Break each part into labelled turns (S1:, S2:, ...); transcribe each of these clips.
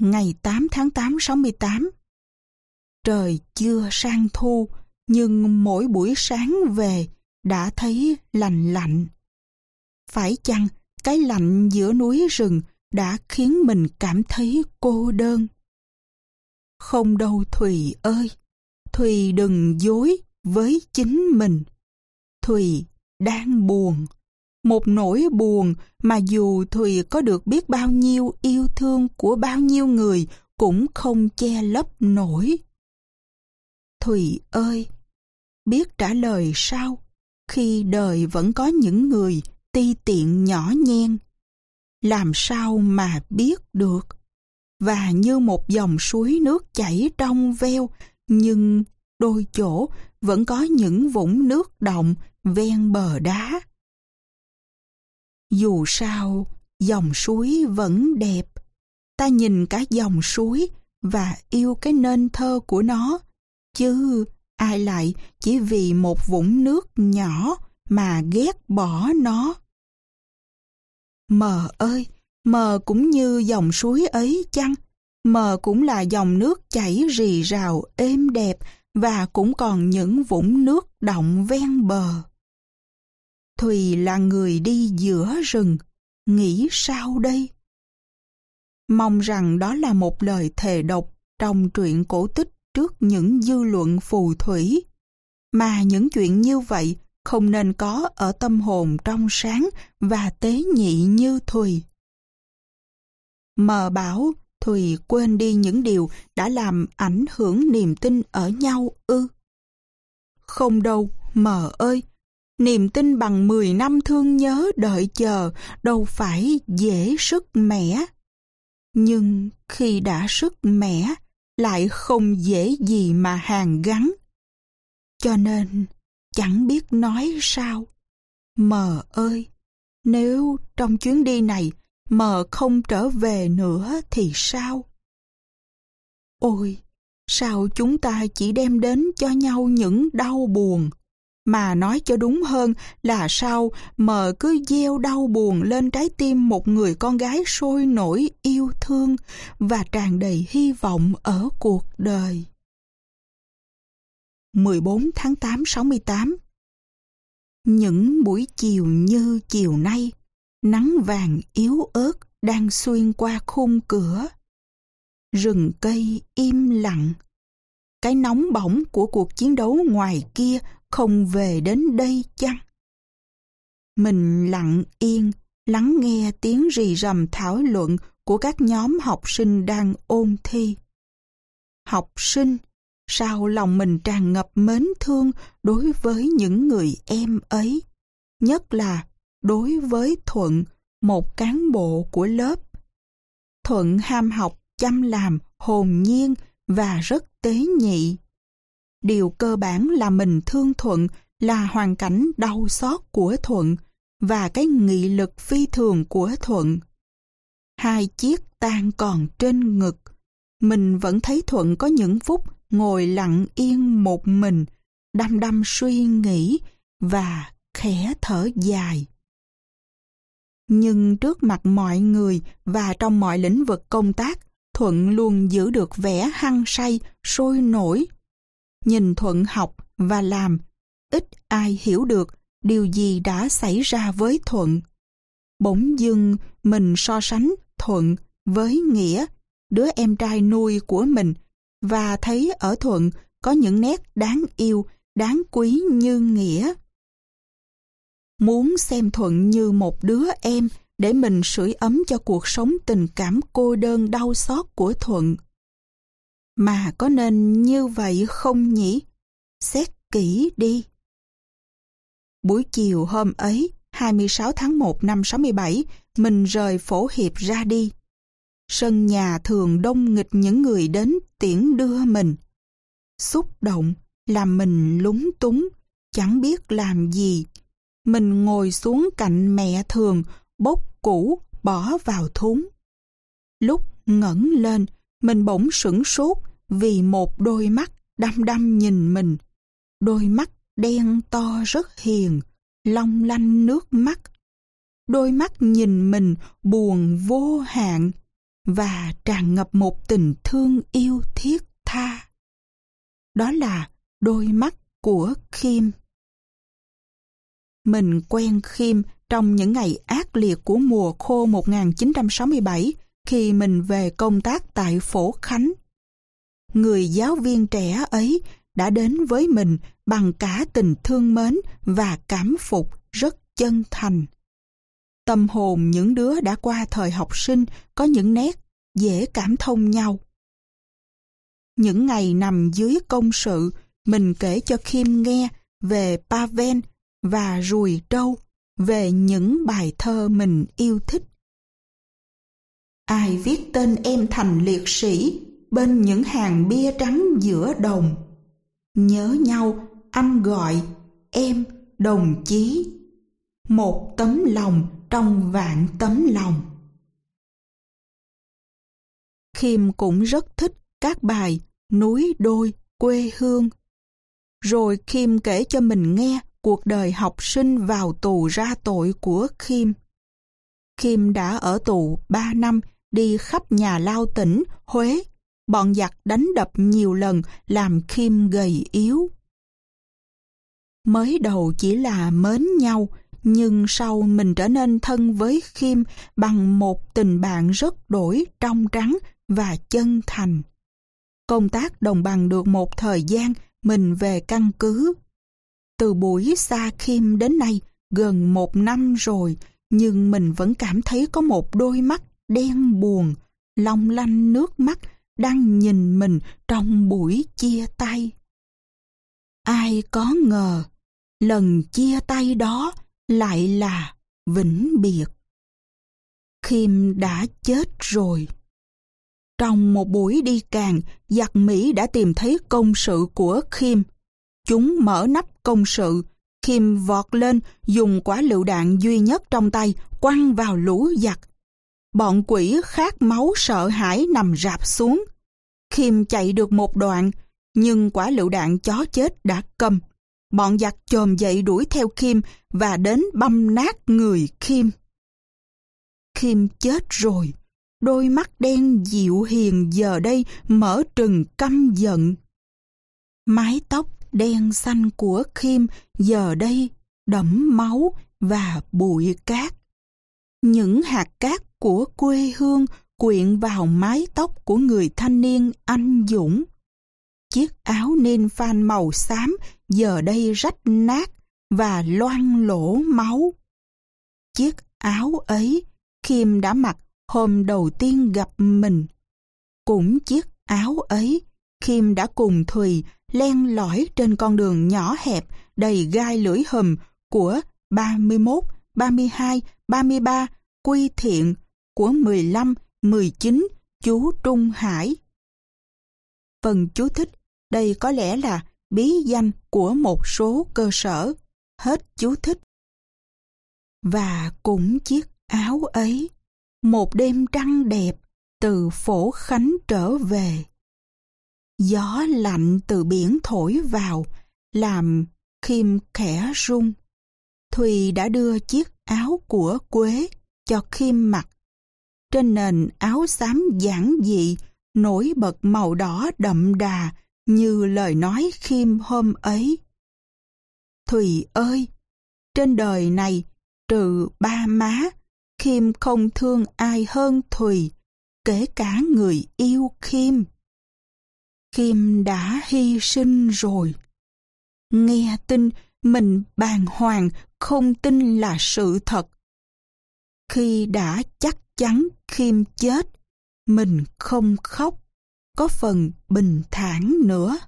S1: Ngày 8 tháng 8 68 Trời chưa sang thu, nhưng mỗi buổi sáng về đã thấy lạnh lạnh. Phải chăng cái lạnh giữa núi rừng đã khiến mình cảm thấy cô đơn? Không đâu Thùy ơi, Thùy đừng dối với chính mình. Thùy đang buồn. Một nỗi buồn mà dù Thùy có được biết bao nhiêu yêu thương của bao nhiêu người cũng không che lấp nổi. Thùy ơi, biết trả lời sao khi đời vẫn có những người ti tiện nhỏ nhen? Làm sao mà biết được? Và như một dòng suối nước chảy trong veo, nhưng đôi chỗ vẫn có những vũng nước động ven bờ đá. Dù sao, dòng suối vẫn đẹp. Ta nhìn cả dòng suối và yêu cái nên thơ của nó, chứ ai lại chỉ vì một vũng nước nhỏ mà ghét bỏ nó. Mờ ơi, mờ cũng như dòng suối ấy chăng? Mờ cũng là dòng nước chảy rì rào êm đẹp và cũng còn những vũng nước động ven bờ. Thùy là người đi giữa rừng, nghĩ sao đây? Mong rằng đó là một lời thề độc trong truyện cổ tích trước những dư luận phù thủy. Mà những chuyện như vậy không nên có ở tâm hồn trong sáng và tế nhị như Thùy. Mờ bảo Thùy quên đi những điều đã làm ảnh hưởng niềm tin ở nhau ư. Không đâu, mờ ơi, niềm tin bằng 10 năm thương nhớ đợi chờ đâu phải dễ sức mẻ. Nhưng khi đã sức mẻ, lại không dễ gì mà hàng gắn. Cho nên, chẳng biết nói sao. Mờ ơi, nếu trong chuyến đi này mờ không trở về nữa thì sao? Ôi, sao chúng ta chỉ đem đến cho nhau những đau buồn, mà nói cho đúng hơn là sao mờ cứ gieo đau buồn lên trái tim một người con gái sôi nổi yêu thương và tràn đầy hy vọng ở cuộc đời. 14 tháng 8 68 Những buổi chiều như chiều nay, nắng vàng yếu ớt đang xuyên qua khung cửa. Rừng cây im lặng. Cái nóng bỏng của cuộc chiến đấu ngoài kia không về đến đây chăng? Mình lặng yên, lắng nghe tiếng rì rầm thảo luận của các nhóm học sinh đang ôn thi. Học sinh, sao lòng mình tràn ngập mến thương đối với những người em ấy, nhất là đối với Thuận, một cán bộ của lớp. Thuận ham học, chăm làm, hồn nhiên và rất tế nhị. Điều cơ bản là mình thương Thuận là hoàn cảnh đau xót của Thuận và cái nghị lực phi thường của Thuận. Hai chiếc tan còn trên ngực. Mình vẫn thấy Thuận có những phút ngồi lặng yên một mình, đăm đăm suy nghĩ và khẽ thở dài. Nhưng trước mặt mọi người và trong mọi lĩnh vực công tác, Thuận luôn giữ được vẻ hăng say, sôi nổi, nhìn Thuận học và làm, ít ai hiểu được điều gì đã xảy ra với Thuận. Bỗng dưng mình so sánh Thuận với Nghĩa, đứa em trai nuôi của mình, và thấy ở Thuận có những nét đáng yêu, đáng quý như Nghĩa. Muốn xem Thuận như một đứa em để mình sưởi ấm cho cuộc sống tình cảm cô đơn đau xót của Thuận. Mà có nên như vậy không nhỉ? Xét kỹ đi. Buổi chiều hôm ấy, 26 tháng 1 năm 67, mình rời phổ hiệp ra đi. Sân nhà thường đông nghịch những người đến tiễn đưa mình. Xúc động, làm mình lúng túng, chẳng biết làm gì. Mình ngồi xuống cạnh mẹ thường, bốc củ, bỏ vào thúng. Lúc ngẩng lên, mình bỗng sửng sốt vì một đôi mắt đăm đăm nhìn mình. Đôi mắt đen to rất hiền, long lanh nước mắt. Đôi mắt nhìn mình buồn vô hạn, và tràn ngập một tình thương yêu thiết tha. Đó là đôi mắt của Khiêm. Mình quen Khiêm trong những ngày ác liệt của mùa khô 1967 khi mình về công tác tại Phổ Khánh. Người giáo viên trẻ ấy đã đến với mình bằng cả tình thương mến và cảm phục rất chân thành. Tâm hồn những đứa đã qua thời học sinh có những nét dễ cảm thông nhau. Những ngày nằm dưới công sự, mình kể cho Kim nghe về Paven và Rùi Trâu, về những bài thơ mình yêu thích. Ai viết tên em thành liệt sĩ bên những hàng bia trắng giữa đồng. Nhớ nhau, anh gọi, em, đồng chí. Một tấm lòng trong vạn tấm lòng. Khiêm cũng rất thích các bài Núi đôi, quê hương. Rồi Khiêm kể cho mình nghe cuộc đời học sinh vào tù ra tội của Khiêm. Khiêm đã ở tù 3 năm, đi khắp nhà lao tỉnh, Huế. Bọn giặc đánh đập nhiều lần làm kim gầy yếu. Mới đầu chỉ là mến nhau, nhưng sau mình trở nên thân với kim bằng một tình bạn rất đổi trong trắng và chân thành. Công tác đồng bằng được một thời gian, mình về căn cứ. Từ buổi xa kim đến nay, gần một năm rồi, nhưng mình vẫn cảm thấy có một đôi mắt đen buồn, long lanh nước mắt đang nhìn mình trong buổi chia tay. Ai có ngờ, lần chia tay đó lại là vĩnh biệt. Khiêm đã chết rồi. Trong một buổi đi càng, giặc Mỹ đã tìm thấy công sự của Khiêm. Chúng mở nắp công sự, Khiêm vọt lên dùng quả lựu đạn duy nhất trong tay quăng vào lũ giặc. Bọn quỷ khát máu sợ hãi nằm rạp xuống. Khiêm chạy được một đoạn, nhưng quả lựu đạn chó chết đã cầm. Bọn giặc chồm dậy đuổi theo Khiêm và đến băm nát người Khiêm. Khiêm chết rồi, đôi mắt đen dịu hiền giờ đây mở trừng căm giận. Mái tóc đen xanh của Khiêm giờ đây đẫm máu và bụi cát. Những hạt cát của quê hương quyện vào mái tóc của người thanh niên anh dũng. Chiếc áo nên phan màu xám giờ đây rách nát và loang lỗ máu. Chiếc áo ấy Kim đã mặc hôm đầu tiên gặp mình. Cũng chiếc áo ấy Kim đã cùng Thùy len lỏi trên con đường nhỏ hẹp đầy gai lưỡi hầm của 31, 32, 33 Quy Thiện của 15, 19 chú Trung Hải. Phần chú thích đây có lẽ là bí danh của một số cơ sở. Hết chú thích. Và cũng chiếc áo ấy, một đêm trăng đẹp từ phổ khánh trở về. Gió lạnh từ biển thổi vào, làm Khiêm khẽ rung. Thùy đã đưa chiếc áo của Quế cho Khiêm mặc. Trên nền áo xám giản dị, nổi bật màu đỏ đậm đà như lời nói khiêm hôm ấy. Thùy ơi, trên đời này, trừ ba má, khiêm không thương ai hơn Thùy, kể cả người yêu khiêm. Khiêm đã hy sinh rồi. Nghe tin mình bàng hoàng không tin là sự thật. Khi đã chắc chắn khiêm chết, mình không khóc có phần bình thản nữa.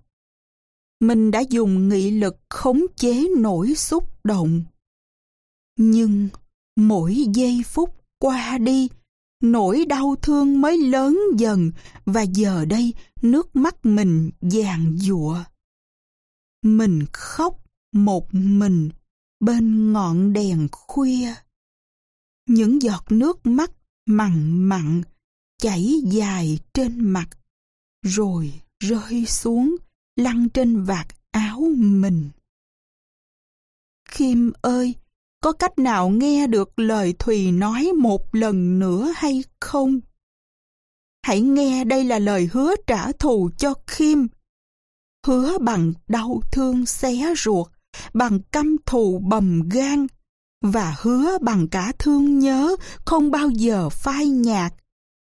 S1: Mình đã dùng nghị lực khống chế nỗi xúc động. Nhưng mỗi giây phút qua đi, nỗi đau thương mới lớn dần và giờ đây nước mắt mình vàng dụa. Mình khóc một mình bên ngọn đèn khuya. Những giọt nước mắt mặn mặn chảy dài trên mặt rồi rơi xuống, lăn trên vạt áo mình. Khiêm ơi, có cách nào nghe được lời Thùy nói một lần nữa hay không? hãy nghe đây là lời hứa trả thù cho Khiêm. Hứa bằng đau thương xé ruột, bằng căm thù bầm gan, và hứa bằng cả thương nhớ không bao giờ phai nhạt.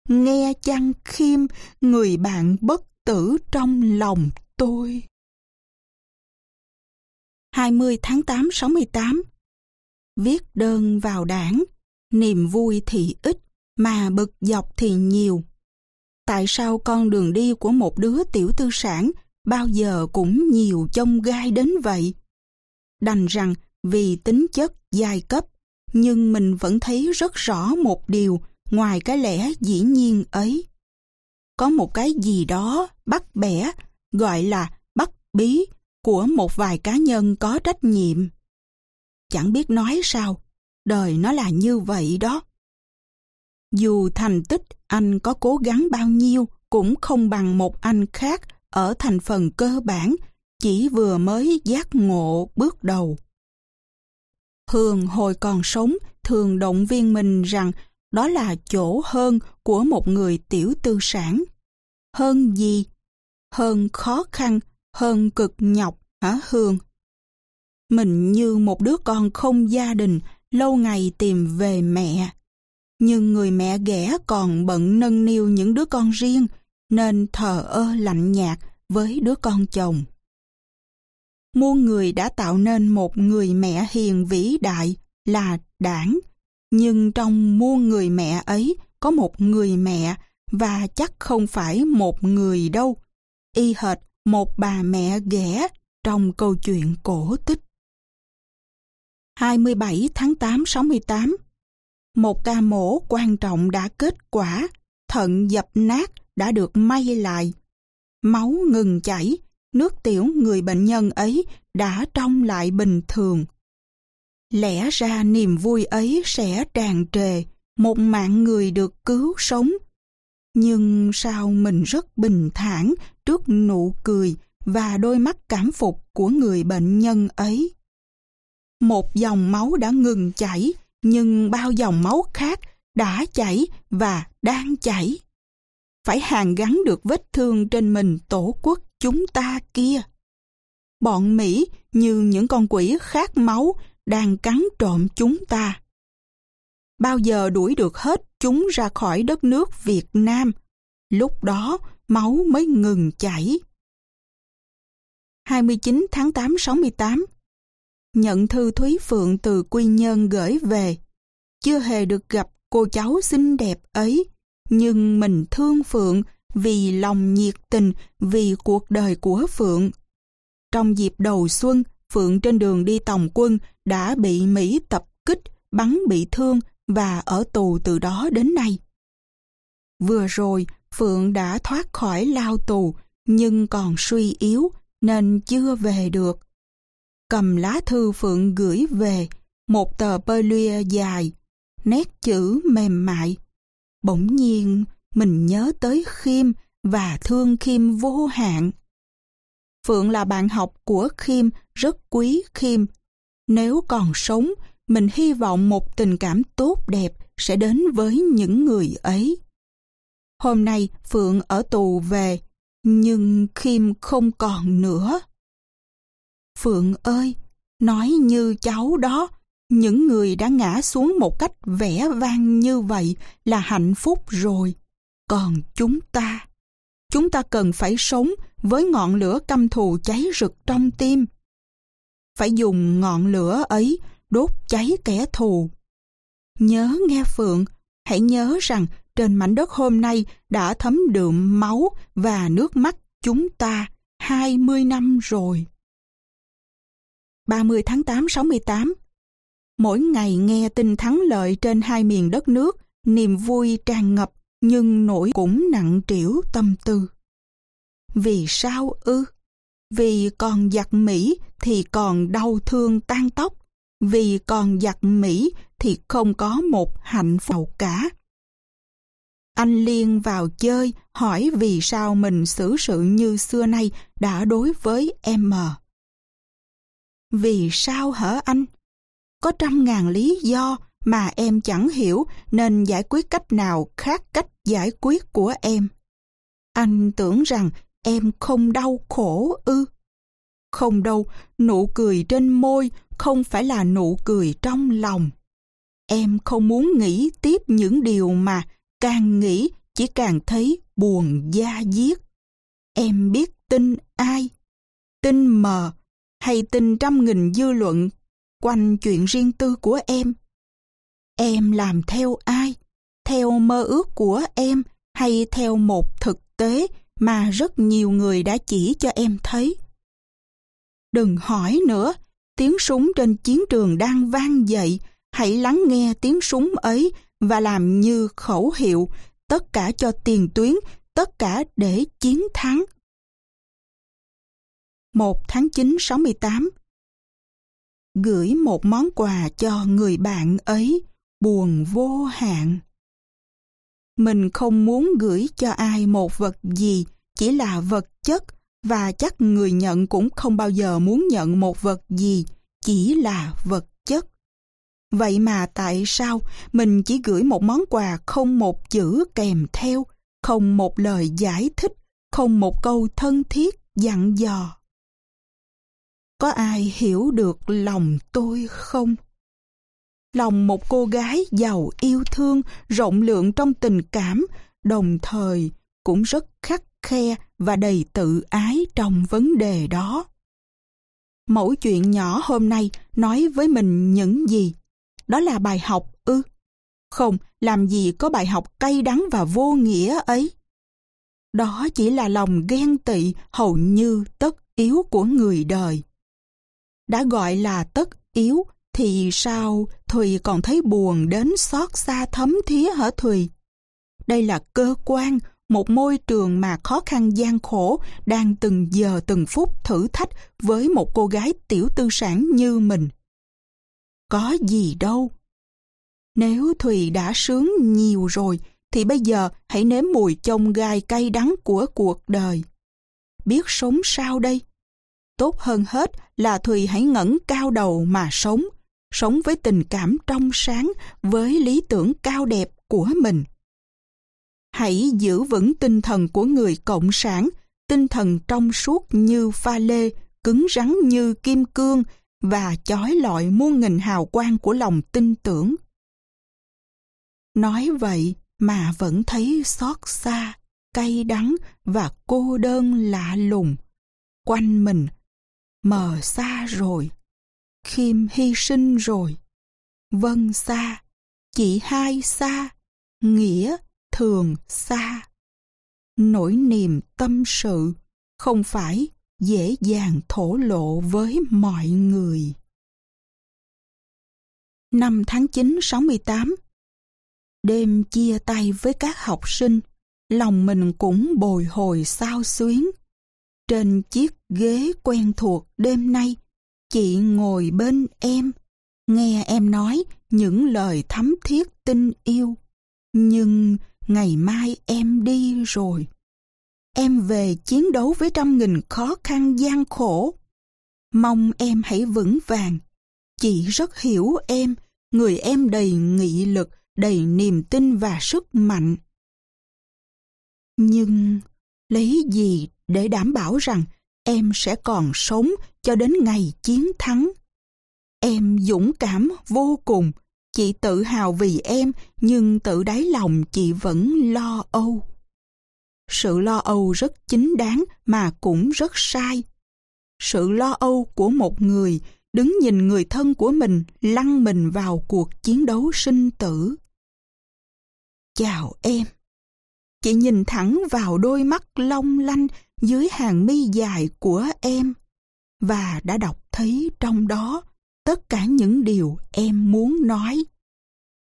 S1: Nghe chăng Khiêm, người bạn bất tử trong lòng tôi. 20 tháng 8 68 Viết đơn vào đảng, niềm vui thì ít, mà bực dọc thì nhiều. Tại sao con đường đi của một đứa tiểu tư sản bao giờ cũng nhiều chông gai đến vậy? Đành rằng vì tính chất giai cấp, nhưng mình vẫn thấy rất rõ một điều ngoài cái lẽ dĩ nhiên ấy. Có một cái gì đó bắt bẻ, gọi là bắt bí của một vài cá nhân có trách nhiệm. Chẳng biết nói sao, đời nó là như vậy đó. Dù thành tích anh có cố gắng bao nhiêu cũng không bằng một anh khác ở thành phần cơ bản chỉ vừa mới giác ngộ bước đầu. Hường hồi còn sống thường động viên mình rằng đó là chỗ hơn của một người tiểu tư sản. Hơn gì? Hơn khó khăn, hơn cực nhọc, hả Hương? Mình như một đứa con không gia đình, lâu ngày tìm về mẹ. Nhưng người mẹ ghẻ còn bận nâng niu những đứa con riêng, nên thờ ơ lạnh nhạt với đứa con chồng. Muôn người đã tạo nên một người mẹ hiền vĩ đại là đảng, nhưng trong muôn người mẹ ấy có một người mẹ và chắc không phải một người đâu, y hệt một bà mẹ ghẻ trong câu chuyện cổ tích. 27 tháng 8 68 Một ca mổ quan trọng đã kết quả, thận dập nát đã được may lại. Máu ngừng chảy, nước tiểu người bệnh nhân ấy đã trong lại bình thường. Lẽ ra niềm vui ấy sẽ tràn trề, một mạng người được cứu sống. Nhưng sao mình rất bình thản trước nụ cười và đôi mắt cảm phục của người bệnh nhân ấy. Một dòng máu đã ngừng chảy, nhưng bao dòng máu khác đã chảy và đang chảy. Phải hàn gắn được vết thương trên mình tổ quốc chúng ta kia. Bọn Mỹ như những con quỷ khát máu đang cắn trộm chúng ta. Bao giờ đuổi được hết chúng ra khỏi đất nước Việt Nam, lúc đó máu mới ngừng chảy. 29 tháng 8 68 Nhận thư Thúy Phượng từ Quy Nhơn gửi về. Chưa hề được gặp cô cháu xinh đẹp ấy, nhưng mình thương Phượng vì lòng nhiệt tình, vì cuộc đời của Phượng. Trong dịp đầu xuân, Phượng trên đường đi tòng quân đã bị Mỹ tập kích, bắn bị thương và ở tù từ đó đến nay. Vừa rồi, Phượng đã thoát khỏi lao tù, nhưng còn suy yếu nên chưa về được. Cầm lá thư Phượng gửi về, một tờ bơ lia dài, nét chữ mềm mại. Bỗng nhiên, mình nhớ tới Khiêm và thương Khiêm vô hạn. Phượng là bạn học của Khiêm, rất quý Khiêm. Nếu còn sống, mình hy vọng một tình cảm tốt đẹp sẽ đến với những người ấy. Hôm nay Phượng ở tù về, nhưng Khiêm không còn nữa. Phượng ơi, nói như cháu đó, những người đã ngã xuống một cách vẻ vang như vậy là hạnh phúc rồi. Còn chúng ta, chúng ta cần phải sống với ngọn lửa căm thù cháy rực trong tim. Phải dùng ngọn lửa ấy đốt cháy kẻ thù. Nhớ nghe Phượng, hãy nhớ rằng trên mảnh đất hôm nay đã thấm đượm máu và nước mắt chúng ta 20 năm rồi. 30 tháng 8 68 Mỗi ngày nghe tin thắng lợi trên hai miền đất nước, niềm vui tràn ngập nhưng nỗi cũng nặng trĩu tâm tư. Vì sao ư? Vì còn giặc Mỹ thì còn đau thương tan tóc, vì còn giặc Mỹ thì không có một hạnh phúc cả. Anh Liên vào chơi hỏi vì sao mình xử sự như xưa nay đã đối với em mờ. Vì sao hả anh? Có trăm ngàn lý do mà em chẳng hiểu nên giải quyết cách nào khác cách giải quyết của em. Anh tưởng rằng em không đau khổ ư. Không đâu, nụ cười trên môi không phải là nụ cười trong lòng. Em không muốn nghĩ tiếp những điều mà càng nghĩ chỉ càng thấy buồn da diết. Em biết tin ai? Tin mờ hay tin trăm nghìn dư luận quanh chuyện riêng tư của em? Em làm theo ai? Theo mơ ước của em hay theo một thực tế mà rất nhiều người đã chỉ cho em thấy? Đừng hỏi nữa, tiếng súng trên chiến trường đang vang dậy, hãy lắng nghe tiếng súng ấy và làm như khẩu hiệu, tất cả cho tiền tuyến, tất cả để chiến thắng. 1 tháng 9 68 Gửi một món quà cho người bạn ấy, buồn vô hạn. Mình không muốn gửi cho ai một vật gì, chỉ là vật chất, và chắc người nhận cũng không bao giờ muốn nhận một vật gì, chỉ là vật chất. Vậy mà tại sao mình chỉ gửi một món quà không một chữ kèm theo, không một lời giải thích, không một câu thân thiết dặn dò? Có ai hiểu được lòng tôi không? Lòng một cô gái giàu yêu thương, rộng lượng trong tình cảm, đồng thời cũng rất khắc khe và đầy tự ái trong vấn đề đó. Mẫu chuyện nhỏ hôm nay nói với mình những gì? Đó là bài học ư? Không, làm gì có bài học cay đắng và vô nghĩa ấy. Đó chỉ là lòng ghen tị hầu như tất yếu của người đời. Đã gọi là tất yếu thì sao Thùy còn thấy buồn đến xót xa thấm thía hả Thùy? Đây là cơ quan, một môi trường mà khó khăn gian khổ đang từng giờ từng phút thử thách với một cô gái tiểu tư sản như mình. Có gì đâu. Nếu Thùy đã sướng nhiều rồi, thì bây giờ hãy nếm mùi chông gai cay đắng của cuộc đời. Biết sống sao đây? Tốt hơn hết là Thùy hãy ngẩng cao đầu mà sống, sống với tình cảm trong sáng, với lý tưởng cao đẹp của mình. Hãy giữ vững tinh thần của người cộng sản, tinh thần trong suốt như pha lê, cứng rắn như kim cương và chói lọi muôn nghìn hào quang của lòng tin tưởng. Nói vậy mà vẫn thấy xót xa, cay đắng và cô đơn lạ lùng. Quanh mình, mờ xa rồi, khiêm hy sinh rồi, vân xa, chỉ hai xa, nghĩa thường xa. Nỗi niềm tâm sự không phải dễ dàng thổ lộ với mọi người. Năm tháng 9 68 Đêm chia tay với các học sinh, lòng mình cũng bồi hồi sao xuyến. Trên chiếc ghế quen thuộc đêm nay, chị ngồi bên em, nghe em nói những lời thắm thiết tình yêu. Nhưng ngày mai em đi rồi. Em về chiến đấu với trăm nghìn khó khăn gian khổ. Mong em hãy vững vàng. Chị rất hiểu em, người em đầy nghị lực, đầy niềm tin và sức mạnh. Nhưng lấy gì để đảm bảo rằng em sẽ còn sống cho đến ngày chiến thắng? Em dũng cảm vô cùng, Chị tự hào vì em, nhưng tự đáy lòng chị vẫn lo âu. Sự lo âu rất chính đáng mà cũng rất sai. Sự lo âu của một người đứng nhìn người thân của mình lăn mình vào cuộc chiến đấu sinh tử. Chào em. Chị nhìn thẳng vào đôi mắt long lanh dưới hàng mi dài của em và đã đọc thấy trong đó tất cả những điều em muốn nói.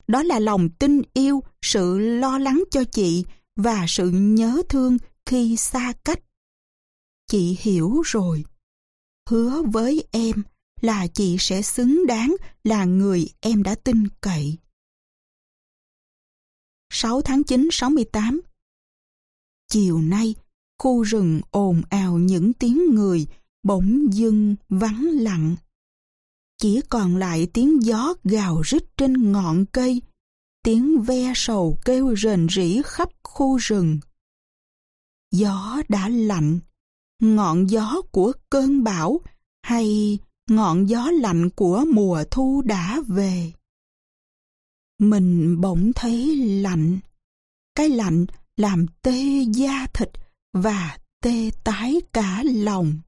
S1: Đó là lòng tin yêu, sự lo lắng cho chị và sự nhớ thương khi xa cách. Chị hiểu rồi. Hứa với em là chị sẽ xứng đáng là người em đã tin cậy. 6 tháng 9 68 Chiều nay, khu rừng ồn ào những tiếng người bỗng dưng vắng lặng chỉ còn lại tiếng gió gào rít trên ngọn cây, tiếng ve sầu kêu rền rỉ khắp khu rừng. Gió đã lạnh, ngọn gió của cơn bão hay ngọn gió lạnh của mùa thu đã về. Mình bỗng thấy lạnh. Cái lạnh làm tê da thịt và tê tái cả lòng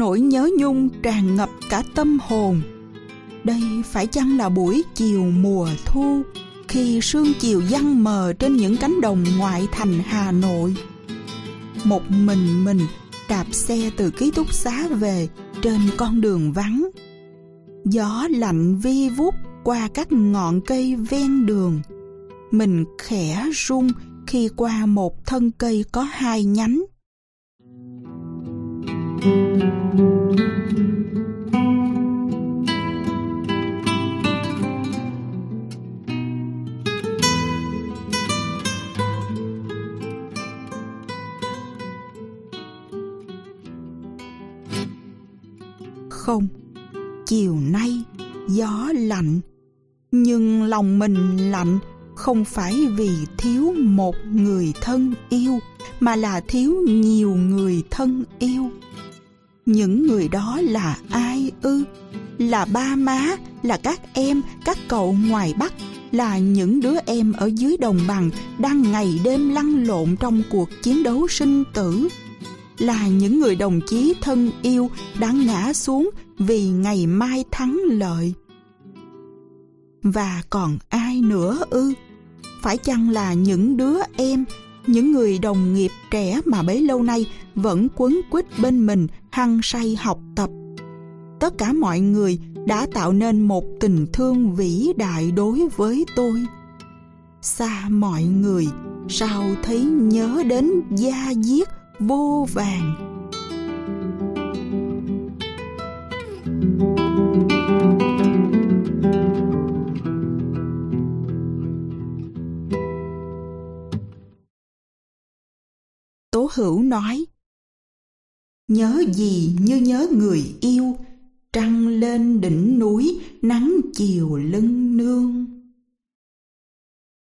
S1: nỗi nhớ nhung tràn ngập cả tâm hồn. Đây phải chăng là buổi chiều mùa thu, khi sương chiều văng mờ trên những cánh đồng ngoại thành Hà Nội. Một mình mình đạp xe từ ký túc xá về trên con đường vắng. Gió lạnh vi vút qua các ngọn cây ven đường. Mình khẽ rung khi qua một thân cây có hai nhánh không? Chiều nay gió lạnh, nhưng lòng mình lạnh không phải vì thiếu một người thân yêu, mà là thiếu nhiều người thân yêu. Những người đó là ai ư? Là ba má, là các em, các cậu ngoài bắc, là những đứa em ở dưới đồng bằng đang ngày đêm lăn lộn trong cuộc chiến đấu sinh tử là những người đồng chí thân yêu đã ngã xuống vì ngày mai thắng lợi và còn ai nữa ư phải chăng là những đứa em những người đồng nghiệp trẻ mà bấy lâu nay vẫn quấn quýt bên mình hăng say học tập. Tất cả mọi người đã tạo nên một tình thương vĩ đại đối với tôi. Xa mọi người, sao thấy nhớ đến gia diết vô vàng. Tố Hữu nói Nhớ gì như nhớ người yêu, trăng lên đỉnh núi, nắng chiều lưng nương.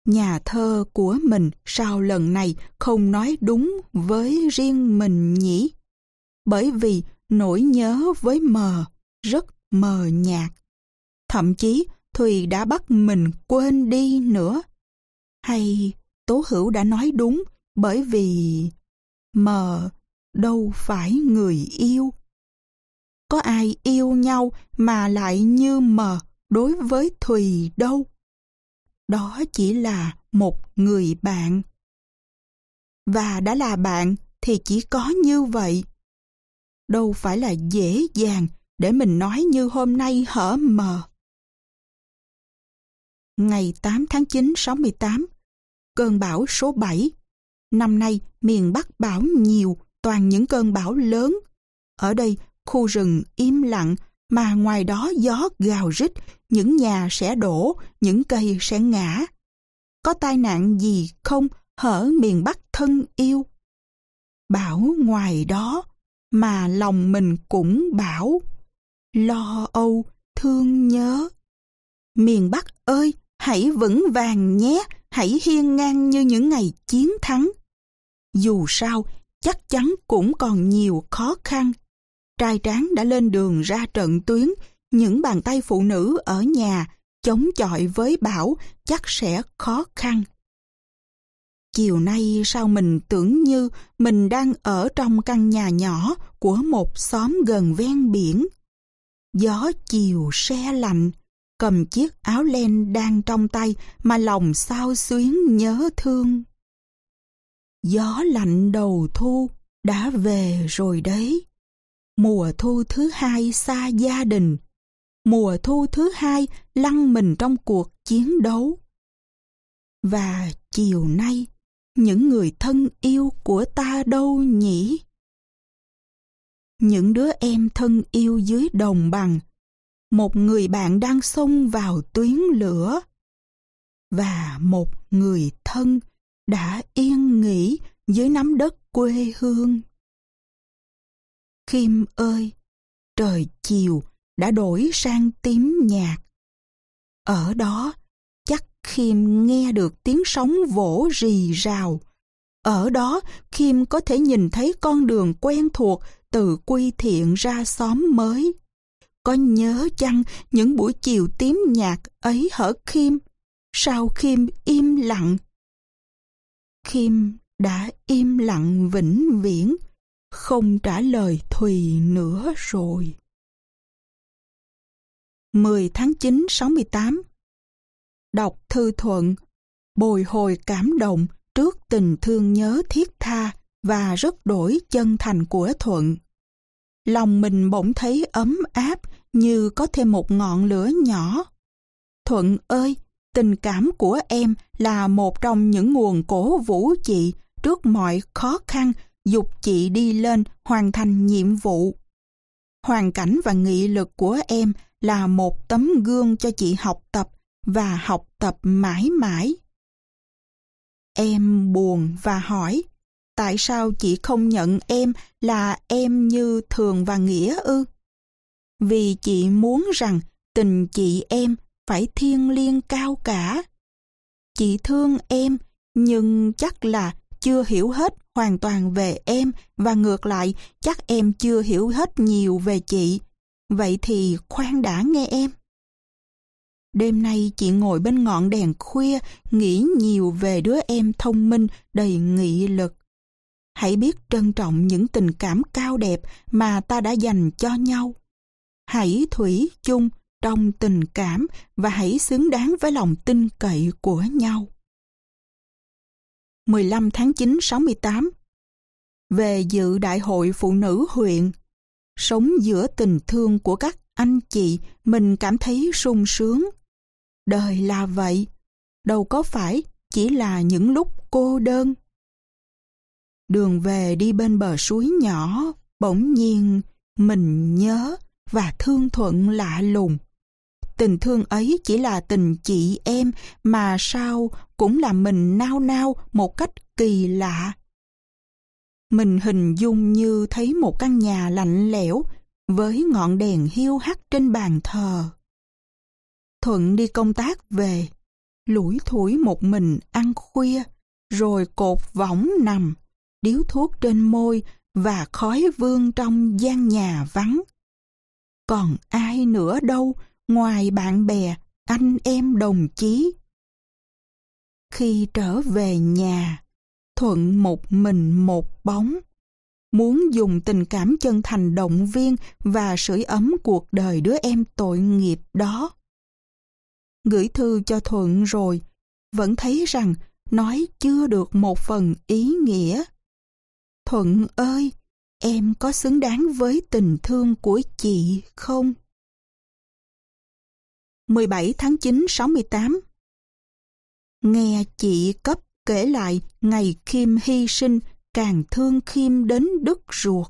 S1: Nhà thơ của mình sau lần này không nói đúng với riêng mình nhỉ? Bởi vì nỗi nhớ với mờ rất mờ nhạt. Thậm chí Thùy đã bắt mình quên đi nữa. Hay Tố Hữu đã nói đúng bởi vì mờ đâu phải người yêu. Có ai yêu nhau mà lại như mờ đối với Thùy đâu. Đó chỉ là một người bạn. Và đã là bạn thì chỉ có như vậy. Đâu phải là dễ dàng để mình nói như hôm nay hở mờ. Ngày 8 tháng 9 68, cơn bão số 7. Năm nay miền Bắc bão nhiều toàn những cơn bão lớn. Ở đây, khu rừng im lặng, mà ngoài đó gió gào rít, những nhà sẽ đổ, những cây sẽ ngã. Có tai nạn gì không hở miền Bắc thân yêu? bảo ngoài đó, mà lòng mình cũng bảo. Lo âu, thương nhớ. Miền Bắc ơi, hãy vững vàng nhé, hãy hiên ngang như những ngày chiến thắng. Dù sao, chắc chắn cũng còn nhiều khó khăn. Trai tráng đã lên đường ra trận tuyến, những bàn tay phụ nữ ở nhà chống chọi với bão chắc sẽ khó khăn. Chiều nay sao mình tưởng như mình đang ở trong căn nhà nhỏ của một xóm gần ven biển. Gió chiều xe lạnh, cầm chiếc áo len đang trong tay mà lòng sao xuyến nhớ thương. Gió lạnh đầu thu đã về rồi đấy. Mùa thu thứ hai xa gia đình. Mùa thu thứ hai lăn mình trong cuộc chiến đấu. Và chiều nay, những người thân yêu của ta đâu nhỉ? Những đứa em thân yêu dưới đồng bằng, một người bạn đang xông vào tuyến lửa và một người thân đã yên nghỉ dưới nắm đất quê hương. Kim ơi, trời chiều đã đổi sang tím nhạt. Ở đó, chắc Kim nghe được tiếng sóng vỗ rì rào. Ở đó, Kim có thể nhìn thấy con đường quen thuộc từ quy thiện ra xóm mới. Có nhớ chăng những buổi chiều tím nhạt ấy hở Kim? Sao Kim im lặng? Kim đã im lặng vĩnh viễn, không trả lời Thùy nữa rồi. 10 tháng 9 68 Đọc thư thuận, bồi hồi cảm động trước tình thương nhớ thiết tha và rất đổi chân thành của Thuận. Lòng mình bỗng thấy ấm áp như có thêm một ngọn lửa nhỏ. Thuận ơi, tình cảm của em là một trong những nguồn cổ vũ chị trước mọi khó khăn dục chị đi lên hoàn thành nhiệm vụ. Hoàn cảnh và nghị lực của em là một tấm gương cho chị học tập và học tập mãi mãi. Em buồn và hỏi, tại sao chị không nhận em là em như Thường và Nghĩa ư? Vì chị muốn rằng tình chị em phải thiêng liêng cao cả. Chị thương em, nhưng chắc là chưa hiểu hết hoàn toàn về em và ngược lại, chắc em chưa hiểu hết nhiều về chị. Vậy thì khoan đã nghe em. Đêm nay chị ngồi bên ngọn đèn khuya, nghĩ nhiều về đứa em thông minh, đầy nghị lực. Hãy biết trân trọng những tình cảm cao đẹp mà ta đã dành cho nhau. Hãy thủy chung trong tình cảm và hãy xứng đáng với lòng tin cậy của nhau. 15 tháng 9 68 Về dự đại hội phụ nữ huyện Sống giữa tình thương của các anh chị mình cảm thấy sung sướng. Đời là vậy, đâu có phải chỉ là những lúc cô đơn. Đường về đi bên bờ suối nhỏ, bỗng nhiên mình nhớ và thương thuận lạ lùng. Tình thương ấy chỉ là tình chị em mà sao cũng làm mình nao nao một cách kỳ lạ. Mình hình dung như thấy một căn nhà lạnh lẽo với ngọn đèn hiu hắt trên bàn thờ. Thuận đi công tác về, lủi thủi một mình ăn khuya, rồi cột võng nằm, điếu thuốc trên môi và khói vương trong gian nhà vắng. Còn ai nữa đâu ngoài bạn bè, anh em đồng chí. Khi trở về nhà, Thuận một mình một bóng, muốn dùng tình cảm chân thành động viên và sưởi ấm cuộc đời đứa em tội nghiệp đó. Gửi thư cho Thuận rồi, vẫn thấy rằng nói chưa được một phần ý nghĩa. Thuận ơi, em có xứng đáng với tình thương của chị không? 17 tháng 9 68 Nghe chị cấp kể lại ngày Kim hy sinh càng thương Kim đến đứt ruột.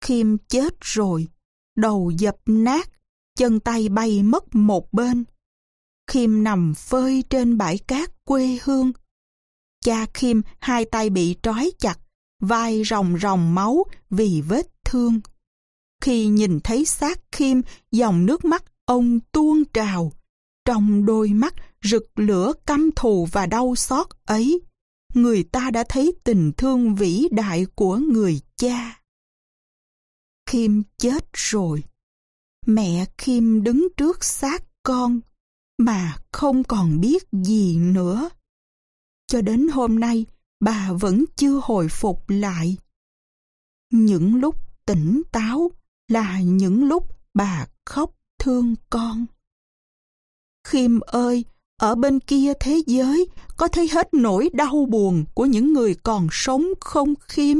S1: Kim chết rồi, đầu dập nát, chân tay bay mất một bên. Kim nằm phơi trên bãi cát quê hương. Cha Kim hai tay bị trói chặt, vai ròng ròng máu vì vết thương. Khi nhìn thấy xác Kim, dòng nước mắt ông tuôn trào. Trong đôi mắt rực lửa căm thù và đau xót ấy, người ta đã thấy tình thương vĩ đại của người cha. Kim chết rồi. Mẹ Kim đứng trước xác con mà không còn biết gì nữa. Cho đến hôm nay, bà vẫn chưa hồi phục lại. Những lúc tỉnh táo là những lúc bà khóc thương con. Khiêm ơi, ở bên kia thế giới có thấy hết nỗi đau buồn của những người còn sống không Khiêm?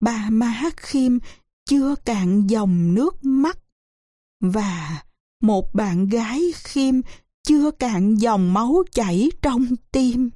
S1: Bà má Khiêm chưa cạn dòng nước mắt và một bạn gái Khiêm chưa cạn dòng máu chảy trong tim.